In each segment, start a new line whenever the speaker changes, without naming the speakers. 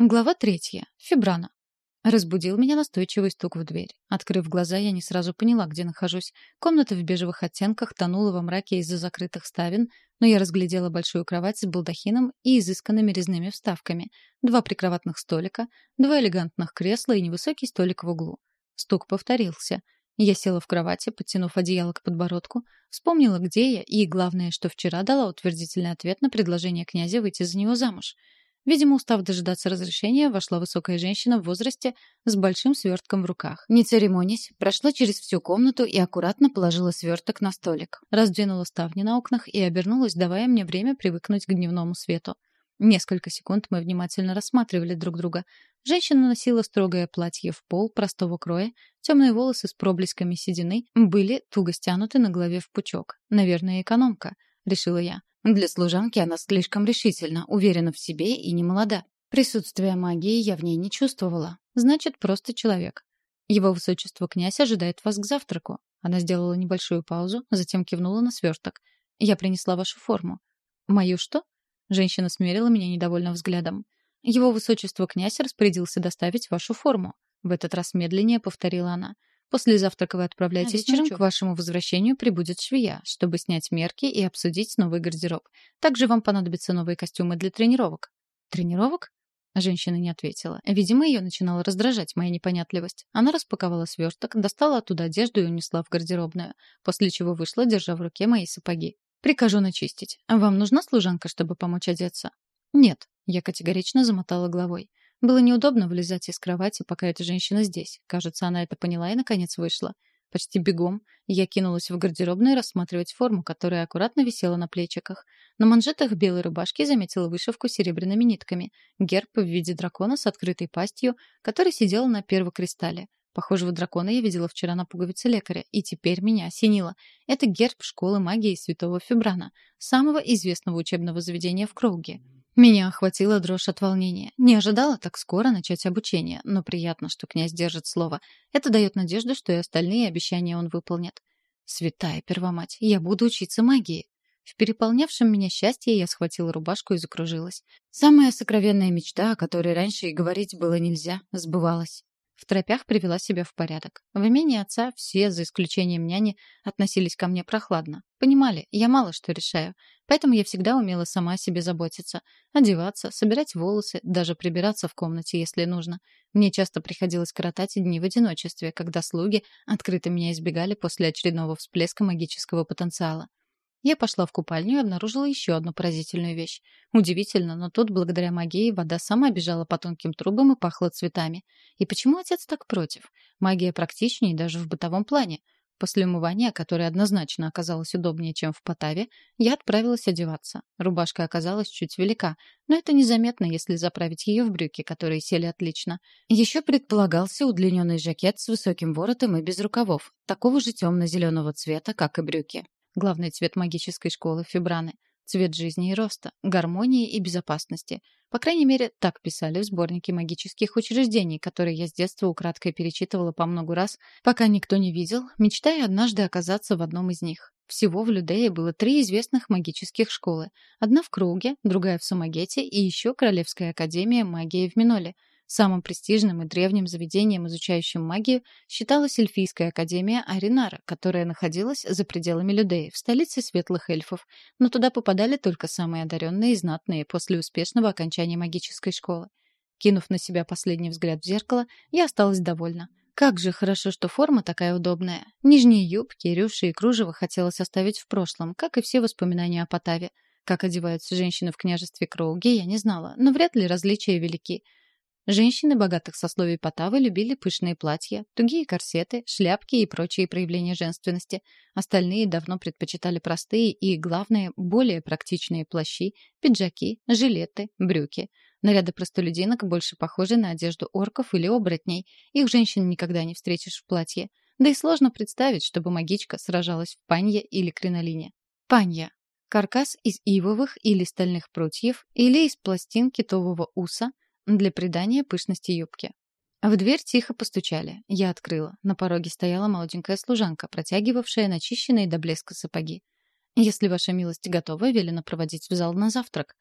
Глава третья. Фибрана. Разбудил меня настойчивый стук в дверь. Открыв глаза, я не сразу поняла, где нахожусь. Комната в бежевых оттенках тонула во мраке из-за закрытых ставен, но я разглядела большую кровать с балдахином и изысканными резными вставками, два прикроватных столика, два элегантных кресла и невысокий столик в углу. Стук повторился. Я села в кровати, подтянув одеяло к подбородку, вспомнила, где я, и, главное, что вчера дала утвердительный ответ на предложение князя выйти за него замуж. Видимо, устав дожидаться разрешения, вошла высокая женщина в возрасте с большим свертком в руках. Не церемонясь, прошла через всю комнату и аккуратно положила сверток на столик. Раздвинула ставни на окнах и обернулась, давая мне время привыкнуть к дневному свету. Несколько секунд мы внимательно рассматривали друг друга. Женщина носила строгое платье в пол, простого кроя, темные волосы с проблесками седины были туго стянуты на голове в пучок. Наверное, экономка, решила я. Для служанки она слишком решительна, уверена в себе и не молода. Присутствие магии я в ней не чувствовала. Значит, просто человек. Его высочество князь ожидает вас к завтраку. Она сделала небольшую паузу, затем кивнула на сверток. Я принесла вашу форму. Мою что? Женщина смерила меня недовольным взглядом. Его высочество князь распорядился доставить вашу форму. В этот раз медленнее повторила она. После завтрака вы отправляетесь вечером к вашему возвращению прибудет швея, чтобы снять мерки и обсудить новый гардероб. Также вам понадобятся новые костюмы для тренировок. Тренировок? Женщина не ответила. Видимо, ее начинала раздражать моя непонятливость. Она распаковала сверток, достала оттуда одежду и унесла в гардеробную, после чего вышла, держа в руке мои сапоги. «Прикажу начистить. Вам нужна служанка, чтобы помочь одеться?» «Нет», — я категорично замотала головой. Было неудобно вылезать из кровати, пока эта женщина здесь. Кажется, она это поняла и, наконец, вышла. Почти бегом я кинулась в гардеробную рассматривать форму, которая аккуратно висела на плечиках. На манжетах белой рубашки заметила вышивку серебряными нитками. Герб в виде дракона с открытой пастью, который сидел на первокристалле. Похожего дракона я видела вчера на пуговице лекаря, и теперь меня осенило. Это герб школы магии святого Фибрана, самого известного учебного заведения в Кроуге. Меня охватила дрожь от волнения. Не ожидала так скоро начать обучение, но приятно, что князь держит слово. Это дает надежду, что и остальные обещания он выполнит. Святая Первомать, я буду учиться магии. В переполнявшем меня счастье я схватила рубашку и закружилась. Самая сокровенная мечта, о которой раньше и говорить было нельзя, сбывалась. В тропях привела себя в порядок. В имении отца все, за исключением няни, относились ко мне прохладно. Понимали, я мало что решаю. Поэтому я всегда умела сама о себе заботиться. Одеваться, собирать волосы, даже прибираться в комнате, если нужно. Мне часто приходилось коротать дни в одиночестве, когда слуги открыто меня избегали после очередного всплеска магического потенциала. Я пошла в купальню и обнаружила еще одну поразительную вещь. Удивительно, но тут, благодаря магии, вода сама бежала по тонким трубам и пахла цветами. И почему отец так против? Магия практичнее даже в бытовом плане. После умывания, которое однозначно оказалось удобнее, чем в Потаве, я отправилась одеваться. Рубашка оказалась чуть велика, но это незаметно, если заправить ее в брюки, которые сели отлично. Еще предполагался удлиненный жакет с высоким воротом и без рукавов, такого же темно-зеленого цвета, как и брюки. Главный цвет магической школы Фибраны. Цвет жизни и роста, гармонии и безопасности. По крайней мере, так писали в сборнике магических учреждений, которые я с детства украдкой перечитывала по много раз, пока никто не видел, мечтая однажды оказаться в одном из них. Всего в Людее было три известных магических школы. Одна в Круге, другая в Самогете и еще Королевская академия магии в Миноле — Самым престижным и древним заведением, изучающим магию, считалась эльфийская академия Аринара, которая находилась за пределами Людеи, в столице светлых эльфов, но туда попадали только самые одаренные и знатные после успешного окончания магической школы. Кинув на себя последний взгляд в зеркало, я осталась довольна. Как же хорошо, что форма такая удобная. Нижние юбки, рюши и кружево хотелось оставить в прошлом, как и все воспоминания о Потаве. Как одеваются женщины в княжестве Кроуги, я не знала, но вряд ли различия велики. Женщины богатых сословий Потавы любили пышные платья, тугие корсеты, шляпки и прочие проявления женственности. Остальные давно предпочитали простые и, главное, более практичные плащи, пиджаки, жилеты, брюки. Наряды простолюдинок больше похожи на одежду орков или оборотней. Их женщин никогда не встретишь в платье. Да и сложно представить, чтобы магичка сражалась в панье или кринолине. Панья каркас из ивовых или стальных прутьев или из пластин китового уса – для придания пышности юбки. В дверь тихо постучали. Я открыла. На пороге стояла молоденькая служанка, протягивавшая начищенные до блеска сапоги. «Если ваша милость готова, велено проводить в зал на завтрак».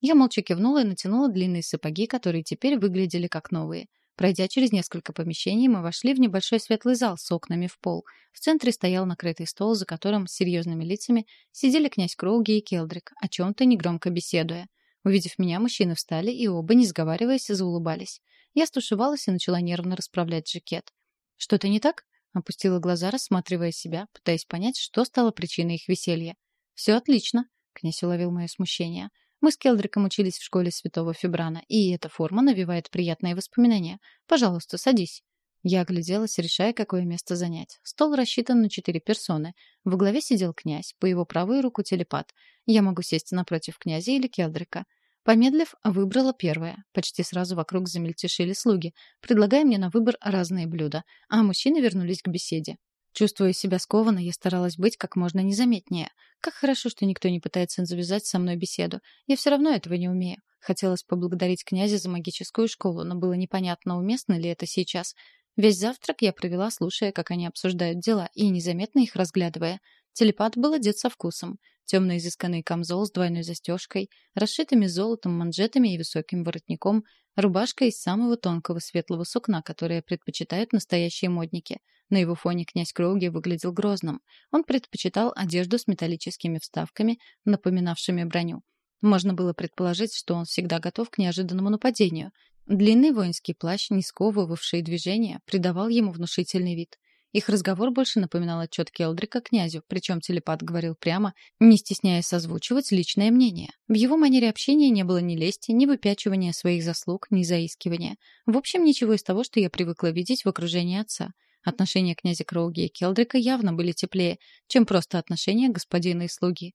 Я молча кивнула и натянула длинные сапоги, которые теперь выглядели как новые. Пройдя через несколько помещений, мы вошли в небольшой светлый зал с окнами в пол. В центре стоял накрытый стол, за которым с серьезными лицами сидели князь Кроуги и Келдрик, о чем-то негромко беседуя. Увидев меня, мужчины встали и оба, не сговариваясь, заулыбались. Я стушевалась и начала нервно расправлять жакет. «Что-то не так?» — опустила глаза, рассматривая себя, пытаясь понять, что стало причиной их веселья. «Все отлично», — князь уловил мое смущение. Мы с Келдриком учились в школе Святого Фибрана, и эта форма навевает приятные воспоминания. Пожалуйста, садись. Я огляделась, решая, какое место занять. Стол рассчитан на четыре персоны. В главе сидел князь, по его правую руку телепат. Я могу сесть напротив князя или Келдрика. Помедлив, выбрала первое. Почти сразу вокруг замельтешили слуги, предлагая мне на выбор разные блюда, а мужчины вернулись к беседе. Чувствуя себя скованно, я старалась быть как можно незаметнее. Как хорошо, что никто не пытается завязать со мной беседу. Я все равно этого не умею. Хотелось поблагодарить князя за магическую школу, но было непонятно, уместно ли это сейчас. Весь завтрак я провела, слушая, как они обсуждают дела, и незаметно их разглядывая. Телепат был одет со вкусом. Темно изысканный камзол с двойной застежкой, расшитыми золотом манжетами и высоким воротником, рубашка из самого тонкого светлого сукна, которое предпочитают настоящие модники — на его фоне князь Кроуги выглядел грозным. Он предпочитал одежду с металлическими вставками, напоминавшими броню. Можно было предположить, что он всегда готов к неожиданному нападению. Длинный воинский плащ, не сковывавший движения, придавал ему внушительный вид. Их разговор больше напоминал отчет Келдрика князю, причем телепат говорил прямо, не стесняясь озвучивать личное мнение. В его манере общения не было ни лести, ни выпячивания своих заслуг, ни заискивания. В общем, ничего из того, что я привыкла видеть в окружении отца. Отношения князя Кроуги и Келдрика явно были теплее, чем просто отношения господина и слуги.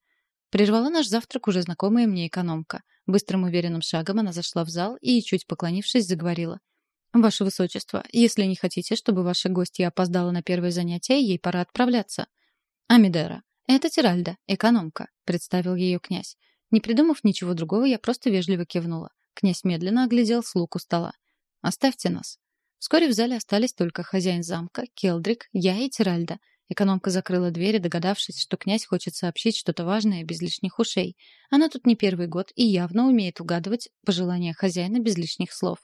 Прервала наш завтрак уже знакомая мне экономка. Быстрым уверенным шагом она зашла в зал и, чуть поклонившись, заговорила. «Ваше Высочество, если не хотите, чтобы ваша гостья опоздала на первое занятие, ей пора отправляться». «Амидера, это Тиральда, экономка», — представил ее князь. Не придумав ничего другого, я просто вежливо кивнула. Князь медленно оглядел слуг у стола. «Оставьте нас», Вскоре в зале остались только хозяин замка, Келдрик, я и Тиральда. Экономка закрыла дверь, догадавшись, что князь хочет сообщить что-то важное без лишних ушей. Она тут не первый год и явно умеет угадывать пожелания хозяина без лишних слов.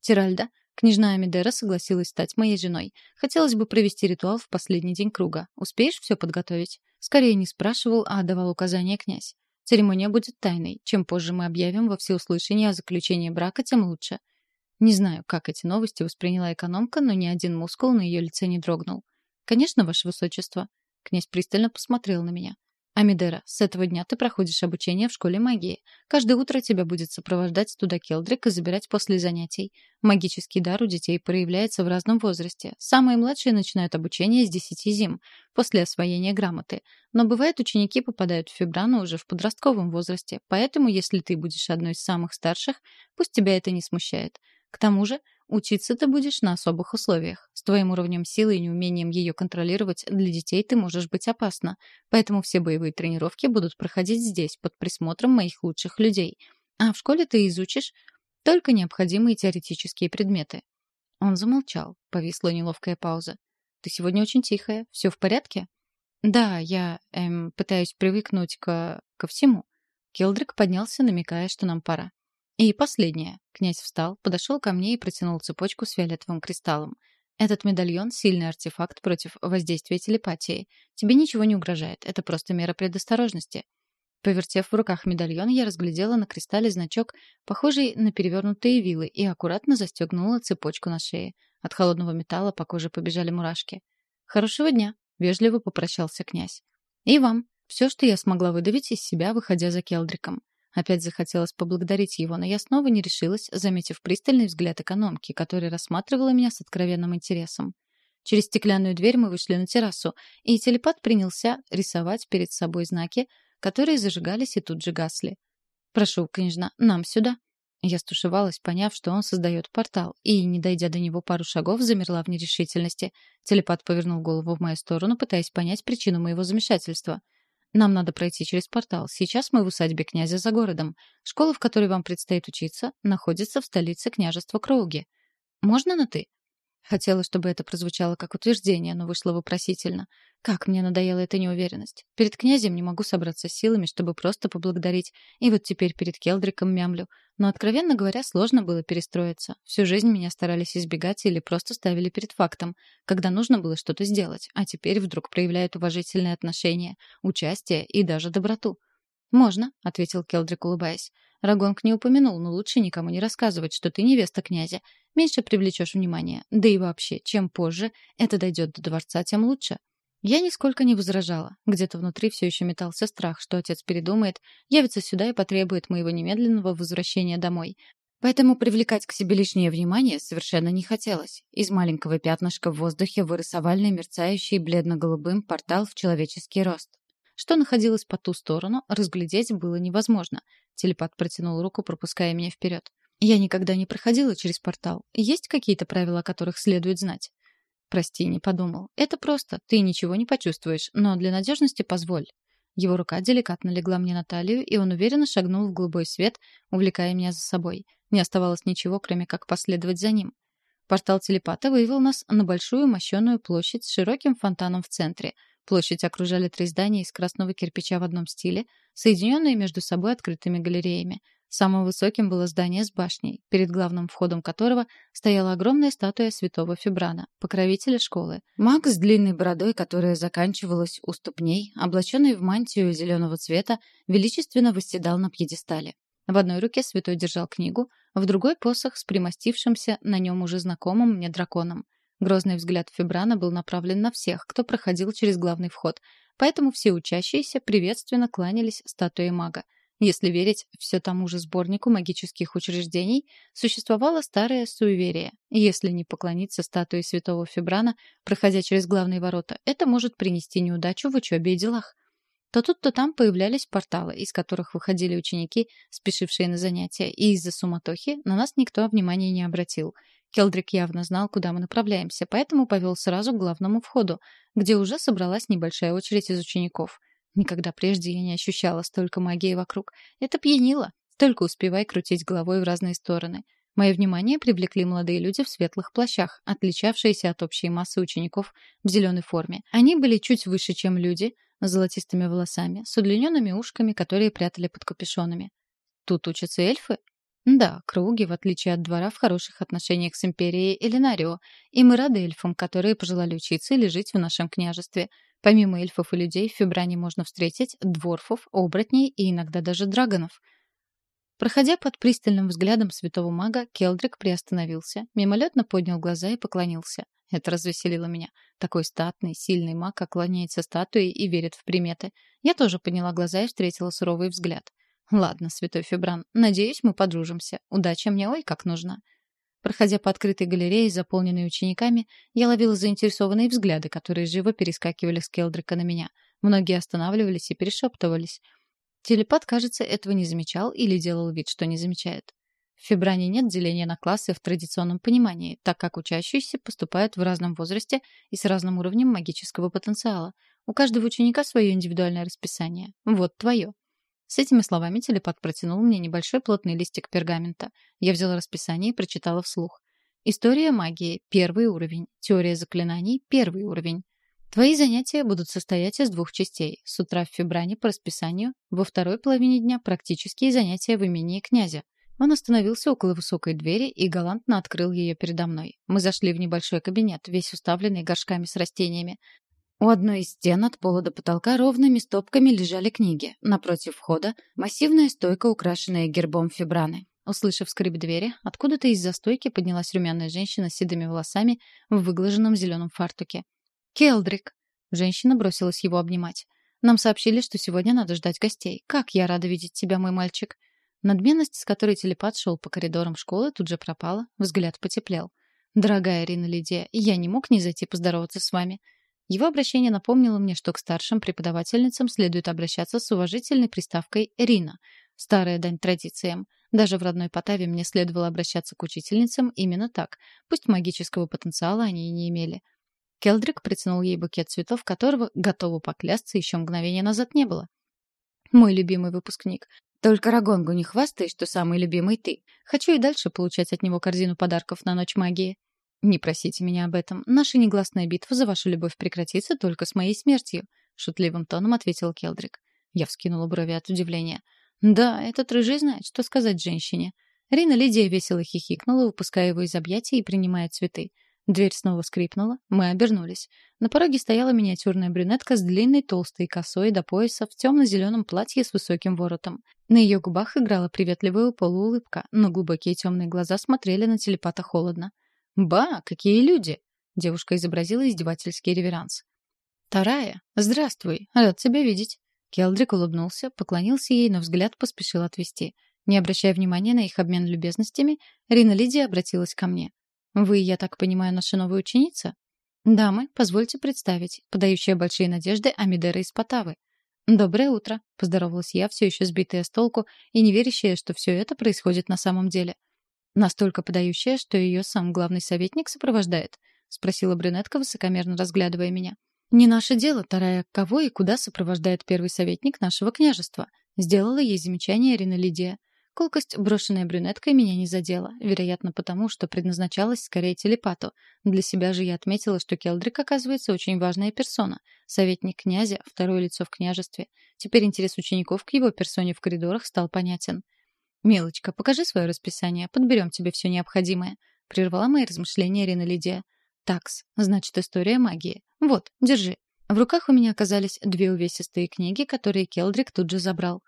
Тиральда, княжна Амидера согласилась стать моей женой. Хотелось бы провести ритуал в последний день круга. Успеешь все подготовить? Скорее не спрашивал, а давал указания князь. Церемония будет тайной. Чем позже мы объявим во всеуслышание о заключении брака, тем лучше. Не знаю, как эти новости восприняла экономка, но ни один мускул на ее лице не дрогнул. «Конечно, ваше высочество». Князь пристально посмотрел на меня. «Амидера, с этого дня ты проходишь обучение в школе магии. Каждое утро тебя будет сопровождать туда Келдрик и забирать после занятий. Магический дар у детей проявляется в разном возрасте. Самые младшие начинают обучение с десяти зим, после освоения грамоты. Но бывает, ученики попадают в Фибрану уже в подростковом возрасте, поэтому, если ты будешь одной из самых старших, пусть тебя это не смущает. К тому же, учиться ты будешь на особых условиях. Твоим уровнем силы и неумением ее контролировать для детей ты можешь быть опасна. Поэтому все боевые тренировки будут проходить здесь, под присмотром моих лучших людей. А в школе ты изучишь только необходимые теоретические предметы. Он замолчал. Повисла неловкая пауза. «Ты сегодня очень тихая. Все в порядке?» «Да, я эм, пытаюсь привыкнуть к... ко всему». Келдрик поднялся, намекая, что нам пора. И последнее. Князь встал, подошел ко мне и протянул цепочку с фиолетовым кристаллом. Этот медальон — сильный артефакт против воздействия телепатии. Тебе ничего не угрожает, это просто мера предосторожности. Повертев в руках медальон, я разглядела на кристалле значок, похожий на перевернутые вилы, и аккуратно застегнула цепочку на шее. От холодного металла по коже побежали мурашки. «Хорошего дня!» — вежливо попрощался князь. «И вам!» Все, что я смогла выдавить из себя, выходя за Келдриком. Опять захотелось поблагодарить его, но я снова не решилась, заметив пристальный взгляд экономки, которая рассматривала меня с откровенным интересом. Через стеклянную дверь мы вышли на террасу, и телепат принялся рисовать перед собой знаки, которые зажигались и тут же гасли. «Прошу, княжна, нам сюда». Я стушевалась, поняв, что он создает портал, и, не дойдя до него пару шагов, замерла в нерешительности. Телепат повернул голову в мою сторону, пытаясь понять причину моего замешательства — нам надо пройти через портал. Сейчас мы в усадьбе князя за городом. Школа, в которой вам предстоит учиться, находится в столице княжества Кроуги. Можно на «ты»?» Хотела, чтобы это прозвучало как утверждение, но вышло вопросительно. Как мне надоела эта неуверенность. Перед князем не могу собраться с силами, чтобы просто поблагодарить. И вот теперь перед Келдриком мямлю. Но, откровенно говоря, сложно было перестроиться. Всю жизнь меня старались избегать или просто ставили перед фактом, когда нужно было что-то сделать. А теперь вдруг проявляют уважительное отношение, участие и даже доброту. «Можно», — ответил Келдрик, улыбаясь. Рагонг не упомянул, но лучше никому не рассказывать, что ты невеста князя. Меньше привлечешь внимание. Да и вообще, чем позже это дойдет до дворца, тем лучше. Я нисколько не возражала. Где-то внутри все еще метался страх, что отец передумает, явится сюда и потребует моего немедленного возвращения домой. Поэтому привлекать к себе лишнее внимание совершенно не хотелось. Из маленького пятнышка в воздухе вырос овальный, мерцающий бледно-голубым портал в человеческий рост. Что находилось по ту сторону, разглядеть было невозможно. Телепат протянул руку, пропуская меня вперед. Я никогда не проходила через портал. Есть какие-то правила, о которых следует знать? Прости, не подумал. Это просто. Ты ничего не почувствуешь, но для надежности позволь. Его рука деликатно легла мне на талию, и он уверенно шагнул в голубой свет, увлекая меня за собой. Не оставалось ничего, кроме как последовать за ним. Портал телепата вывел нас на большую мощеную площадь с широким фонтаном в центре — Площадь окружали три здания из красного кирпича в одном стиле, соединенные между собой открытыми галереями. Самым высоким было здание с башней, перед главным входом которого стояла огромная статуя святого Фибрана, покровителя школы. Маг с длинной бородой, которая заканчивалась у ступней, облаченный в мантию зеленого цвета, величественно восседал на пьедестале. В одной руке святой держал книгу, в другой — посох с примостившимся на нем уже знакомым мне драконом — Грозный взгляд Фибрана был направлен на всех, кто проходил через главный вход, поэтому все учащиеся приветственно кланялись статуе мага. Если верить все тому же сборнику магических учреждений, существовало старое суеверие. Если не поклониться статуе святого Фибрана, проходя через главные ворота, это может принести неудачу в учебе и делах. То тут, то там появлялись порталы, из которых выходили ученики, спешившие на занятия, и из-за суматохи на нас никто внимания не обратил — Келдрик явно знал, куда мы направляемся, поэтому повел сразу к главному входу, где уже собралась небольшая очередь из учеников. Никогда прежде я не ощущала столько магии вокруг. Это пьянило. Только успевай крутить головой в разные стороны. Мое внимание привлекли молодые люди в светлых плащах, отличавшиеся от общей массы учеников в зеленой форме. Они были чуть выше, чем люди, с золотистыми волосами, с удлиненными ушками, которые прятали под капюшонами. Тут учатся эльфы? Да, Круги, в отличие от двора, в хороших отношениях с империей Элинарио, и мы рады эльфам, которые пожелали учиться или жить в нашем княжестве. Помимо эльфов и людей, в Фибране можно встретить дворфов, оборотней и иногда даже драгонов. Проходя под пристальным взглядом святого мага, Келдрик приостановился, мимолетно поднял глаза и поклонился. Это развеселило меня. Такой статный, сильный маг оклоняется статуей и верит в приметы. Я тоже подняла глаза и встретила суровый взгляд. Ладно, святой Фибран, надеюсь, мы подружимся. Удача мне ой как нужна. Проходя по открытой галерее, заполненной учениками, я ловила заинтересованные взгляды, которые живо перескакивали с Келдрика на меня. Многие останавливались и перешептывались. Телепат, кажется, этого не замечал или делал вид, что не замечает. В Фибране нет деления на классы в традиционном понимании, так как учащиеся поступают в разном возрасте и с разным уровнем магического потенциала. У каждого ученика свое индивидуальное расписание. Вот твое. С этими словами телепат протянул мне небольшой плотный листик пергамента. Я взяла расписание и прочитала вслух. История магии — первый уровень. Теория заклинаний — первый уровень. Твои занятия будут состоять из двух частей. С утра в Фибране по расписанию, во второй половине дня практические занятия в имении князя. Он остановился около высокой двери и галантно открыл ее передо мной. Мы зашли в небольшой кабинет, весь уставленный горшками с растениями. У одной из стен от пола до потолка ровными стопками лежали книги. Напротив входа — массивная стойка, украшенная гербом фибраны. Услышав скрип двери, откуда-то из-за стойки поднялась румяная женщина с седыми волосами в выглаженном зеленом фартуке. «Келдрик!» Женщина бросилась его обнимать. «Нам сообщили, что сегодня надо ждать гостей. Как я рада видеть тебя, мой мальчик!» Надменность, с которой телепат шел по коридорам школы, тут же пропала, взгляд потеплел. «Дорогая Ирина Лидия, я не мог не зайти поздороваться с вами. Его обращение напомнило мне, что к старшим преподавательницам следует обращаться с уважительной приставкой «Рина». Старая дань традициям. Даже в родной Потаве мне следовало обращаться к учительницам именно так, пусть магического потенциала они и не имели. Келдрик протянул ей букет цветов, которого, готову поклясться, еще мгновение назад не было. «Мой любимый выпускник. Только Рагонгу не хвастай, что самый любимый ты. Хочу и дальше получать от него корзину подарков на Ночь магии». «Не просите меня об этом. Наша негласная битва за вашу любовь прекратится только с моей смертью», — шутливым тоном ответил Келдрик. Я вскинула брови от удивления. «Да, этот рыжий знает, что сказать женщине». Рина Лидия весело хихикнула, выпуская его из объятий и принимая цветы. Дверь снова скрипнула, мы обернулись. На пороге стояла миниатюрная брюнетка с длинной толстой косой до пояса в темно-зеленом платье с высоким воротом. На ее губах играла приветливая полуулыбка, но глубокие темные глаза смотрели на телепата холодно. «Ба, какие люди!» — девушка изобразила издевательский реверанс. «Тарая, здравствуй, рад тебя видеть». Келдрик улыбнулся, поклонился ей, но взгляд поспешил отвести. Не обращая внимания на их обмен любезностями, Рина Лидия обратилась ко мне. «Вы, я так понимаю, наша новая ученица?» «Дамы, позвольте представить, подающая большие надежды Амидера из Потавы». «Доброе утро», — поздоровалась я, все еще сбитая с толку и не верящая, что все это происходит на самом деле. «Настолько подающая, что ее сам главный советник сопровождает?» — спросила брюнетка, высокомерно разглядывая меня. «Не наше дело, Тарая, кого и куда сопровождает первый советник нашего княжества», — сделала ей замечание Ирина Лидия. Колкость, брошенная брюнеткой, меня не задела, вероятно, потому, что предназначалась скорее телепату. Для себя же я отметила, что Келдрик, оказывается, очень важная персона. Советник князя, второе лицо в княжестве. Теперь интерес учеников к его персоне в коридорах стал понятен. «Милочка, покажи свое расписание, подберем тебе все необходимое», — прервала мои размышления Ирина Лидия. «Такс, значит, история магии. Вот, держи». В руках у меня оказались две увесистые книги, которые Келдрик тут же забрал.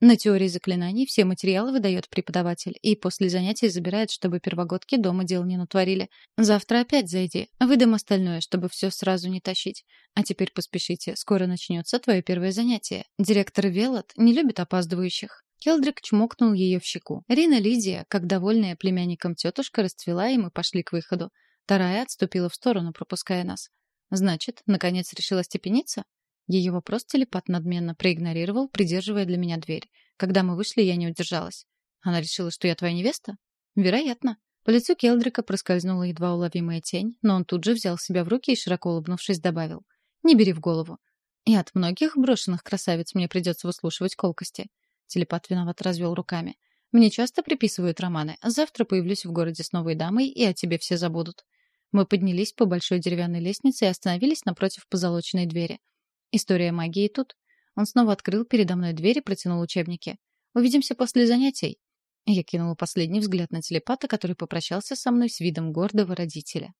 На теории заклинаний все материалы выдает преподаватель и после занятий забирает, чтобы первогодки дома дел не натворили. Завтра опять зайди, выдам остальное, чтобы все сразу не тащить. А теперь поспешите, скоро начнется твое первое занятие. Директор Велот не любит опаздывающих. Келдрик чмокнул ее в щеку. Рина Лидия, как довольная племянником тетушка, расцвела, и мы пошли к выходу. Тарая отступила в сторону, пропуская нас. «Значит, наконец решила степениться?» Ее вопрос телепат надменно проигнорировал, придерживая для меня дверь. Когда мы вышли, я не удержалась. Она решила, что я твоя невеста? Вероятно. По лицу Келдрика проскользнула едва уловимая тень, но он тут же взял себя в руки и, широко улыбнувшись, добавил. «Не бери в голову. И от многих брошенных красавиц мне придется выслушивать колкости». Телепат виноват развел руками. «Мне часто приписывают романы. Завтра появлюсь в городе с новой дамой, и о тебе все забудут». Мы поднялись по большой деревянной лестнице и остановились напротив позолоченной двери. История магии тут. Он снова открыл передо мной дверь и протянул учебники. Увидимся после занятий. Я кинула последний взгляд на телепата, который попрощался со мной с видом гордого родителя.